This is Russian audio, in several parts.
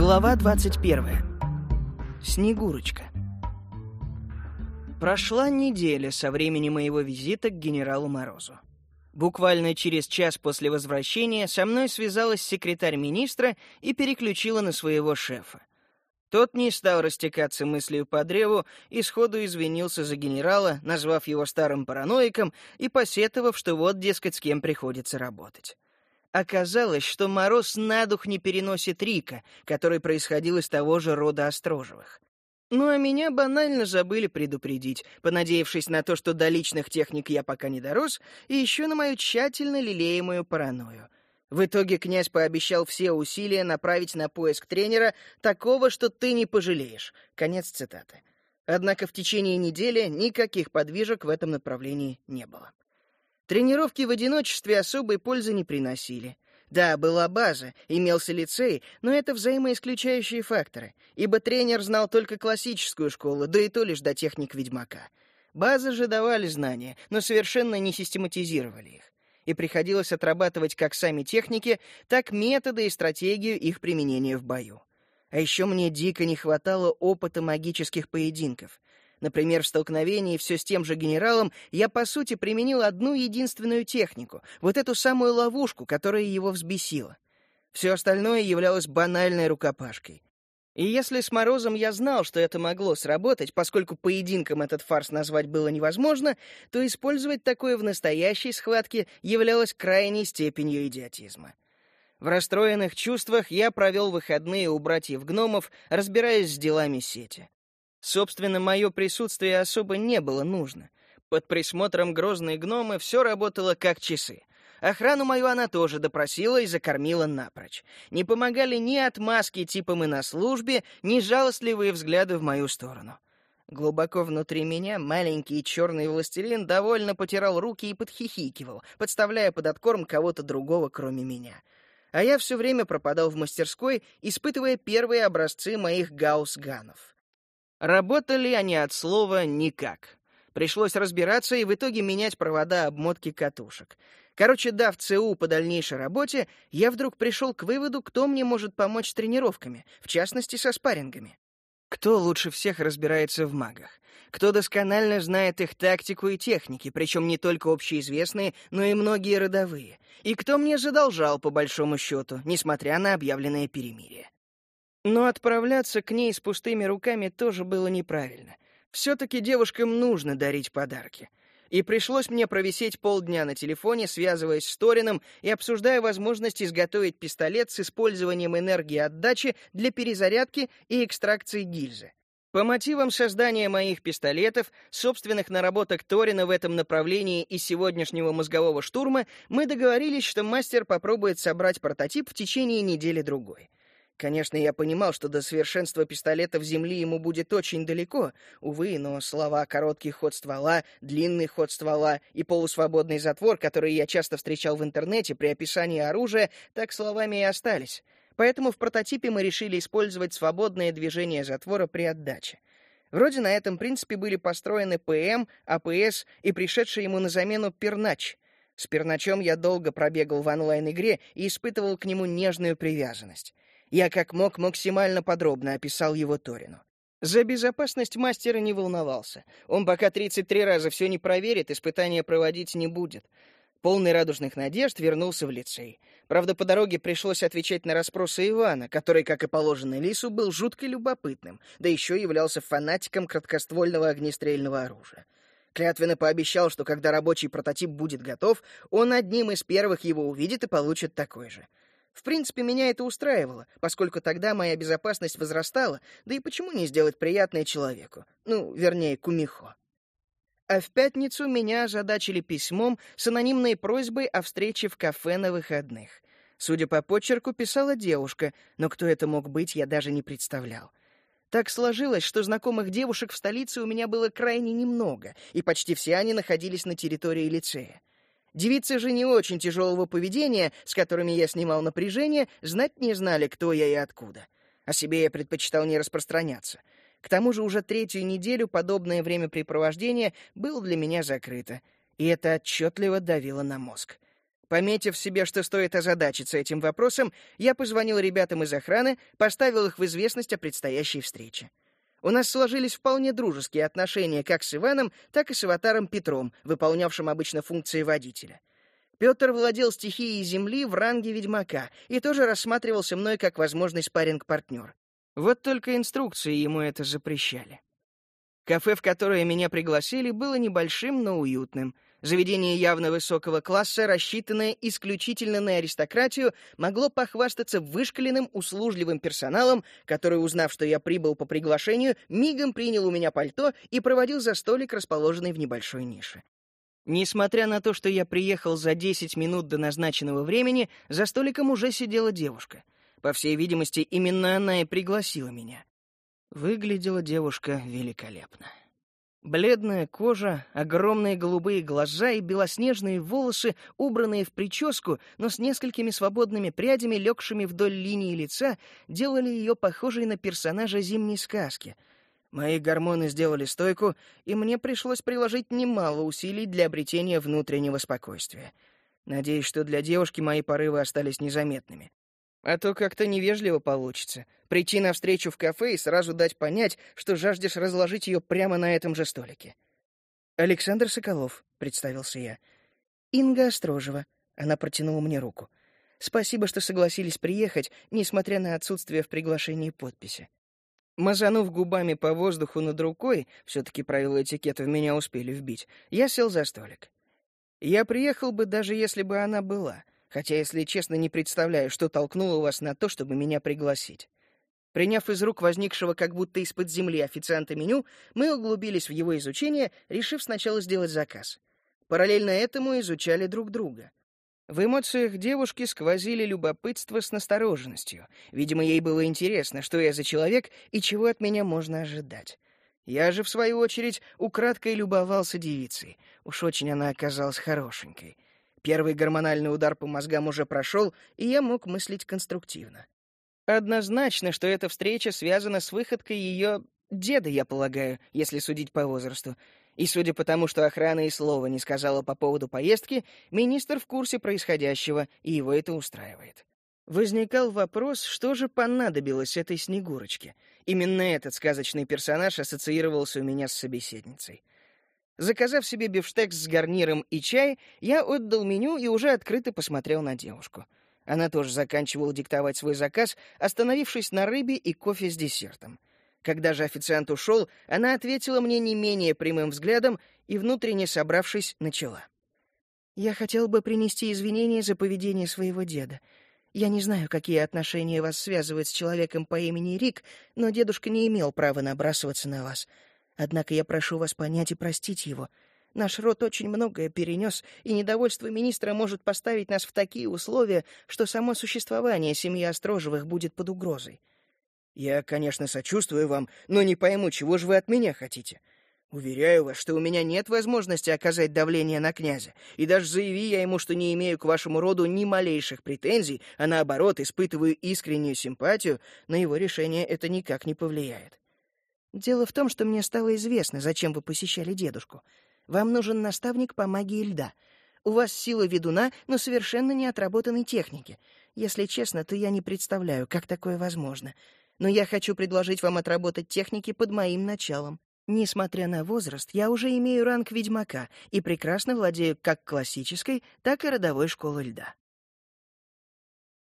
Глава 21. Снегурочка. Прошла неделя со времени моего визита к генералу Морозу. Буквально через час после возвращения со мной связалась секретарь министра и переключила на своего шефа. Тот не стал растекаться мыслью по древу и сходу извинился за генерала, назвав его старым параноиком и посетовав, что вот, дескать, с кем приходится работать. Оказалось, что Мороз на дух не переносит Рика, который происходил из того же рода Острожевых. Ну а меня банально забыли предупредить, понадеявшись на то, что до личных техник я пока не дорос, и еще на мою тщательно лелеемую паранойю. В итоге князь пообещал все усилия направить на поиск тренера такого, что ты не пожалеешь. Конец цитаты. Однако в течение недели никаких подвижек в этом направлении не было. Тренировки в одиночестве особой пользы не приносили. Да, была база, имелся лицей, но это взаимоисключающие факторы, ибо тренер знал только классическую школу, да и то лишь до техник ведьмака. Базы же давали знания, но совершенно не систематизировали их. И приходилось отрабатывать как сами техники, так методы и стратегию их применения в бою. А еще мне дико не хватало опыта магических поединков. Например, в столкновении все с тем же генералом я, по сути, применил одну единственную технику, вот эту самую ловушку, которая его взбесила. Все остальное являлось банальной рукопашкой. И если с Морозом я знал, что это могло сработать, поскольку поединком этот фарс назвать было невозможно, то использовать такое в настоящей схватке являлось крайней степенью идиотизма. В расстроенных чувствах я провел выходные у братьев-гномов, разбираясь с делами сети. Собственно, мое присутствие особо не было нужно. Под присмотром грозной гномы все работало как часы. Охрану мою она тоже допросила и закормила напрочь. Не помогали ни отмазки типа «мы на службе», ни жалостливые взгляды в мою сторону. Глубоко внутри меня маленький черный властелин довольно потирал руки и подхихикивал, подставляя под откорм кого-то другого, кроме меня. А я все время пропадал в мастерской, испытывая первые образцы моих гаусс-ганов. Работали они от слова «никак». Пришлось разбираться и в итоге менять провода обмотки катушек. Короче, дав ЦУ по дальнейшей работе, я вдруг пришел к выводу, кто мне может помочь с тренировками, в частности, со спаррингами. Кто лучше всех разбирается в магах? Кто досконально знает их тактику и техники, причем не только общеизвестные, но и многие родовые? И кто мне задолжал, по большому счету, несмотря на объявленное перемирие? Но отправляться к ней с пустыми руками тоже было неправильно. Все-таки девушкам нужно дарить подарки. И пришлось мне провисеть полдня на телефоне, связываясь с Торином и обсуждая возможность изготовить пистолет с использованием энергии отдачи для перезарядки и экстракции гильзы. По мотивам создания моих пистолетов, собственных наработок Торина в этом направлении и сегодняшнего мозгового штурма, мы договорились, что мастер попробует собрать прототип в течение недели-другой. Конечно, я понимал, что до совершенства пистолета в земли ему будет очень далеко. Увы, но слова «короткий ход ствола», «длинный ход ствола» и «полусвободный затвор», которые я часто встречал в интернете при описании оружия, так словами и остались. Поэтому в прототипе мы решили использовать свободное движение затвора при отдаче. Вроде на этом принципе были построены ПМ, АПС и пришедший ему на замену Пернач. С Перначом я долго пробегал в онлайн-игре и испытывал к нему нежную привязанность. Я как мог максимально подробно описал его Торину. За безопасность мастера не волновался. Он пока 33 раза все не проверит, испытания проводить не будет. Полный радужных надежд вернулся в лицей. Правда, по дороге пришлось отвечать на расспросы Ивана, который, как и положено Лису, был жутко любопытным, да еще являлся фанатиком краткоствольного огнестрельного оружия. Клятвенно пообещал, что когда рабочий прототип будет готов, он одним из первых его увидит и получит такой же. В принципе, меня это устраивало, поскольку тогда моя безопасность возрастала, да и почему не сделать приятное человеку? Ну, вернее, кумихо. А в пятницу меня озадачили письмом с анонимной просьбой о встрече в кафе на выходных. Судя по почерку, писала девушка, но кто это мог быть, я даже не представлял. Так сложилось, что знакомых девушек в столице у меня было крайне немного, и почти все они находились на территории лицея. Девицы же не очень тяжелого поведения, с которыми я снимал напряжение, знать не знали, кто я и откуда. О себе я предпочитал не распространяться. К тому же уже третью неделю подобное времяпрепровождение было для меня закрыто, и это отчетливо давило на мозг. Пометив себе, что стоит озадачиться этим вопросом, я позвонил ребятам из охраны, поставил их в известность о предстоящей встрече. У нас сложились вполне дружеские отношения как с Иваном, так и с аватаром Петром, выполнявшим обычно функции водителя. Петр владел стихией земли в ранге ведьмака и тоже рассматривался мной как возможный спарринг-партнер. Вот только инструкции ему это запрещали. Кафе, в которое меня пригласили, было небольшим, но уютным. Заведение явно высокого класса, рассчитанное исключительно на аристократию, могло похвастаться вышкаленным, услужливым персоналом, который, узнав, что я прибыл по приглашению, мигом принял у меня пальто и проводил за столик, расположенный в небольшой нише. Несмотря на то, что я приехал за 10 минут до назначенного времени, за столиком уже сидела девушка. По всей видимости, именно она и пригласила меня. Выглядела девушка великолепно. Бледная кожа, огромные голубые глаза и белоснежные волосы, убранные в прическу, но с несколькими свободными прядями, легшими вдоль линии лица, делали ее похожей на персонажа зимней сказки. Мои гормоны сделали стойку, и мне пришлось приложить немало усилий для обретения внутреннего спокойствия. Надеюсь, что для девушки мои порывы остались незаметными. А то как-то невежливо получится. Прийти навстречу в кафе и сразу дать понять, что жаждешь разложить ее прямо на этом же столике. «Александр Соколов», — представился я. «Инга Острожева». Она протянула мне руку. «Спасибо, что согласились приехать, несмотря на отсутствие в приглашении подписи». Мазанув губами по воздуху над рукой, все-таки правила этикета в меня успели вбить, я сел за столик. Я приехал бы, даже если бы она была хотя, если честно, не представляю, что толкнуло вас на то, чтобы меня пригласить. Приняв из рук возникшего как будто из-под земли официанта меню, мы углубились в его изучение, решив сначала сделать заказ. Параллельно этому изучали друг друга. В эмоциях девушки сквозили любопытство с настороженностью. Видимо, ей было интересно, что я за человек и чего от меня можно ожидать. Я же, в свою очередь, украдкой любовался девицей. Уж очень она оказалась хорошенькой. Первый гормональный удар по мозгам уже прошел, и я мог мыслить конструктивно. Однозначно, что эта встреча связана с выходкой ее деда, я полагаю, если судить по возрасту. И судя по тому, что охрана и слова не сказала по поводу поездки, министр в курсе происходящего, и его это устраивает. Возникал вопрос, что же понадобилось этой Снегурочке. Именно этот сказочный персонаж ассоциировался у меня с собеседницей. Заказав себе бифштекс с гарниром и чай, я отдал меню и уже открыто посмотрел на девушку. Она тоже заканчивала диктовать свой заказ, остановившись на рыбе и кофе с десертом. Когда же официант ушел, она ответила мне не менее прямым взглядом и, внутренне собравшись, начала. «Я хотел бы принести извинения за поведение своего деда. Я не знаю, какие отношения вас связывают с человеком по имени Рик, но дедушка не имел права набрасываться на вас. Однако я прошу вас понять и простить его. Наш род очень многое перенес, и недовольство министра может поставить нас в такие условия, что само существование семьи Острожевых будет под угрозой. Я, конечно, сочувствую вам, но не пойму, чего же вы от меня хотите. Уверяю вас, что у меня нет возможности оказать давление на князя, и даже заяви я ему, что не имею к вашему роду ни малейших претензий, а наоборот испытываю искреннюю симпатию, на его решение это никак не повлияет. Дело в том, что мне стало известно, зачем вы посещали дедушку. Вам нужен наставник по магии льда. У вас сила ведуна, но совершенно не отработанной техники. Если честно, то я не представляю, как такое возможно. Но я хочу предложить вам отработать техники под моим началом. Несмотря на возраст, я уже имею ранг ведьмака и прекрасно владею как классической, так и родовой школой льда.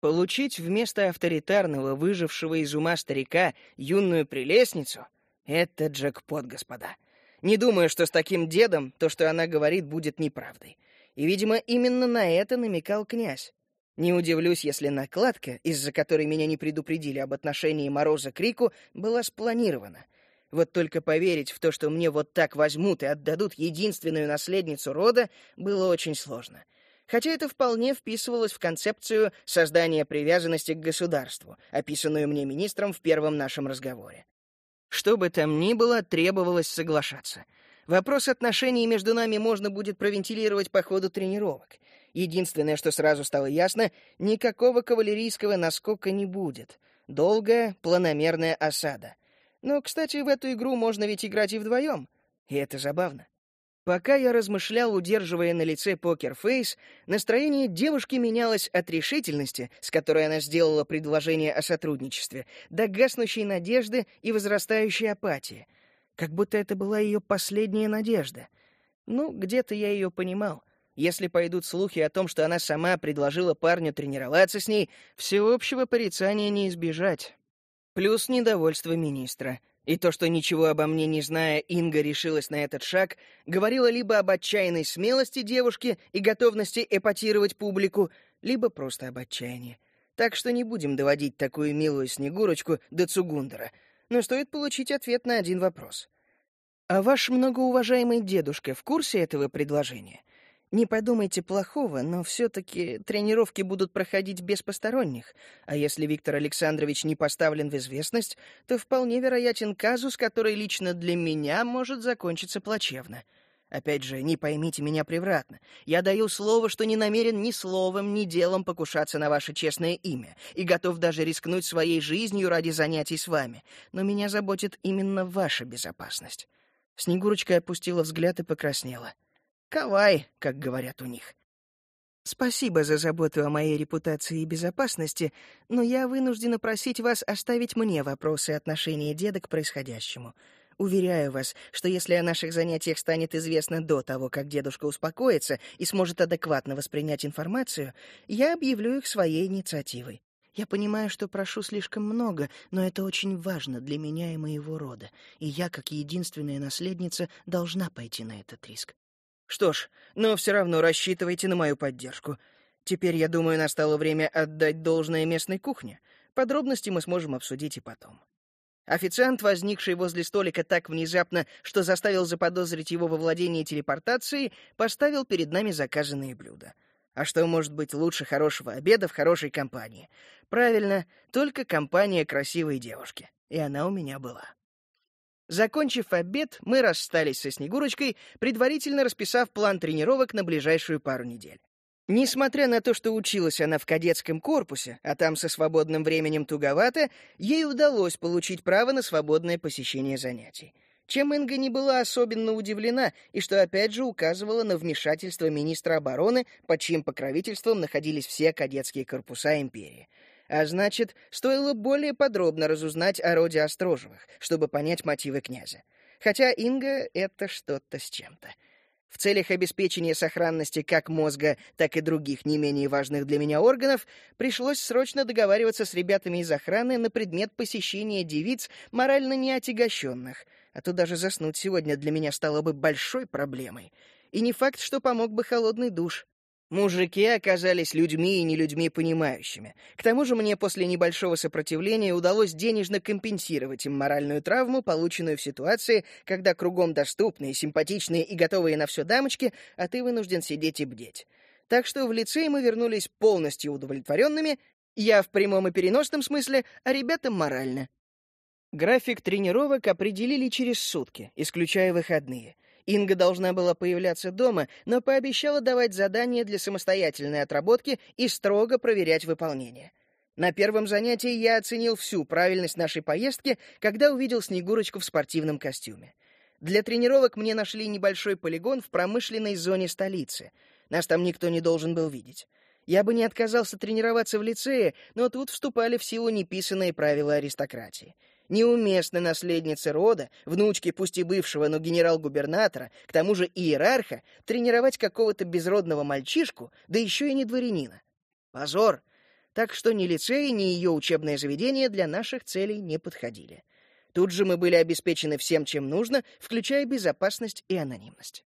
Получить вместо авторитарного, выжившего из ума старика юную прелестницу — это джекпот, господа. Не думаю, что с таким дедом то, что она говорит, будет неправдой. И, видимо, именно на это намекал князь. Не удивлюсь, если накладка, из-за которой меня не предупредили об отношении Мороза к Рику, была спланирована. Вот только поверить в то, что мне вот так возьмут и отдадут единственную наследницу рода, было очень сложно. Хотя это вполне вписывалось в концепцию создания привязанности к государству, описанную мне министром в первом нашем разговоре. Что бы там ни было, требовалось соглашаться. Вопрос отношений между нами можно будет провентилировать по ходу тренировок. Единственное, что сразу стало ясно, никакого кавалерийского наскока не будет. Долгая, планомерная осада. Но, кстати, в эту игру можно ведь играть и вдвоем. И это забавно. Пока я размышлял, удерживая на лице покерфейс, настроение девушки менялось от решительности, с которой она сделала предложение о сотрудничестве, до гаснущей надежды и возрастающей апатии. Как будто это была ее последняя надежда. Ну, где-то я ее понимал. Если пойдут слухи о том, что она сама предложила парню тренироваться с ней, всеобщего порицания не избежать. Плюс недовольство министра — и то, что ничего обо мне не зная, Инга решилась на этот шаг, говорило либо об отчаянной смелости девушки и готовности эпатировать публику, либо просто об отчаянии. Так что не будем доводить такую милую Снегурочку до Цугундера, но стоит получить ответ на один вопрос. А ваш многоуважаемый дедушка в курсе этого предложения? Не подумайте плохого, но все-таки тренировки будут проходить без посторонних, а если Виктор Александрович не поставлен в известность, то вполне вероятен казус, который лично для меня может закончиться плачевно. Опять же, не поймите меня превратно. Я даю слово, что не намерен ни словом, ни делом покушаться на ваше честное имя и готов даже рискнуть своей жизнью ради занятий с вами. Но меня заботит именно ваша безопасность. Снегурочка опустила взгляд и покраснела. — Кавай, как говорят у них. Спасибо за заботу о моей репутации и безопасности, но я вынуждена просить вас оставить мне вопросы отношения деда к происходящему. Уверяю вас, что если о наших занятиях станет известно до того, как дедушка успокоится и сможет адекватно воспринять информацию, я объявлю их своей инициативой. Я понимаю, что прошу слишком много, но это очень важно для меня и моего рода, и я, как единственная наследница, должна пойти на этот риск. Что ж, но все равно рассчитывайте на мою поддержку. Теперь, я думаю, настало время отдать должное местной кухне. Подробности мы сможем обсудить и потом. Официант, возникший возле столика так внезапно, что заставил заподозрить его во владении телепортацией, поставил перед нами заказанные блюда. А что может быть лучше хорошего обеда в хорошей компании? Правильно, только компания красивой девушки. И она у меня была. Закончив обед, мы расстались со Снегурочкой, предварительно расписав план тренировок на ближайшую пару недель. Несмотря на то, что училась она в кадетском корпусе, а там со свободным временем туговато, ей удалось получить право на свободное посещение занятий. Чем Инга не была особенно удивлена, и что опять же указывало на вмешательство министра обороны, под чьим покровительством находились все кадетские корпуса империи — а значит, стоило более подробно разузнать о роде Острожевых, чтобы понять мотивы князя. Хотя Инга — это что-то с чем-то. В целях обеспечения сохранности как мозга, так и других не менее важных для меня органов пришлось срочно договариваться с ребятами из охраны на предмет посещения девиц, морально неотягощенных, а то даже заснуть сегодня для меня стало бы большой проблемой. И не факт, что помог бы холодный душ. Мужики оказались людьми и не людьми понимающими. К тому же мне после небольшого сопротивления удалось денежно компенсировать им моральную травму, полученную в ситуации, когда кругом доступные, симпатичные и готовые на все дамочки, а ты вынужден сидеть и бдеть. Так что в лицей мы вернулись полностью удовлетворенными, я в прямом и переносном смысле, а ребята морально. График тренировок определили через сутки, исключая выходные. Инга должна была появляться дома, но пообещала давать задания для самостоятельной отработки и строго проверять выполнение. На первом занятии я оценил всю правильность нашей поездки, когда увидел Снегурочку в спортивном костюме. Для тренировок мне нашли небольшой полигон в промышленной зоне столицы. Нас там никто не должен был видеть. Я бы не отказался тренироваться в лицее, но тут вступали в силу неписанные правила аристократии — неуместно наследнице рода, внучке пусть и бывшего, но генерал-губернатора, к тому же иерарха, тренировать какого-то безродного мальчишку, да еще и не дворянина. Позор! Так что ни лицей, ни ее учебное заведение для наших целей не подходили. Тут же мы были обеспечены всем, чем нужно, включая безопасность и анонимность.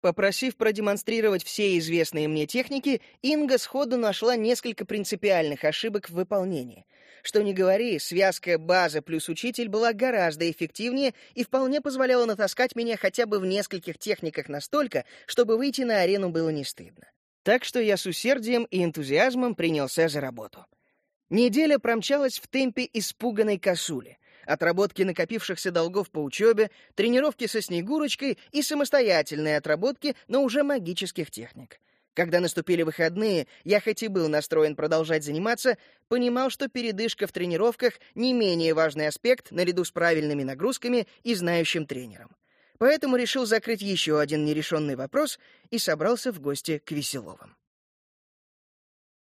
Попросив продемонстрировать все известные мне техники, Инга сходу нашла несколько принципиальных ошибок в выполнении. Что ни говори, связка база плюс учитель была гораздо эффективнее и вполне позволяла натаскать меня хотя бы в нескольких техниках настолько, чтобы выйти на арену было не стыдно. Так что я с усердием и энтузиазмом принялся за работу. Неделя промчалась в темпе испуганной косули отработки накопившихся долгов по учебе, тренировки со Снегурочкой и самостоятельные отработки, но уже магических техник. Когда наступили выходные, я хоть и был настроен продолжать заниматься, понимал, что передышка в тренировках — не менее важный аспект наряду с правильными нагрузками и знающим тренером. поэтому решил закрыть еще один нерешенный вопрос и собрался в гости к Веселовым.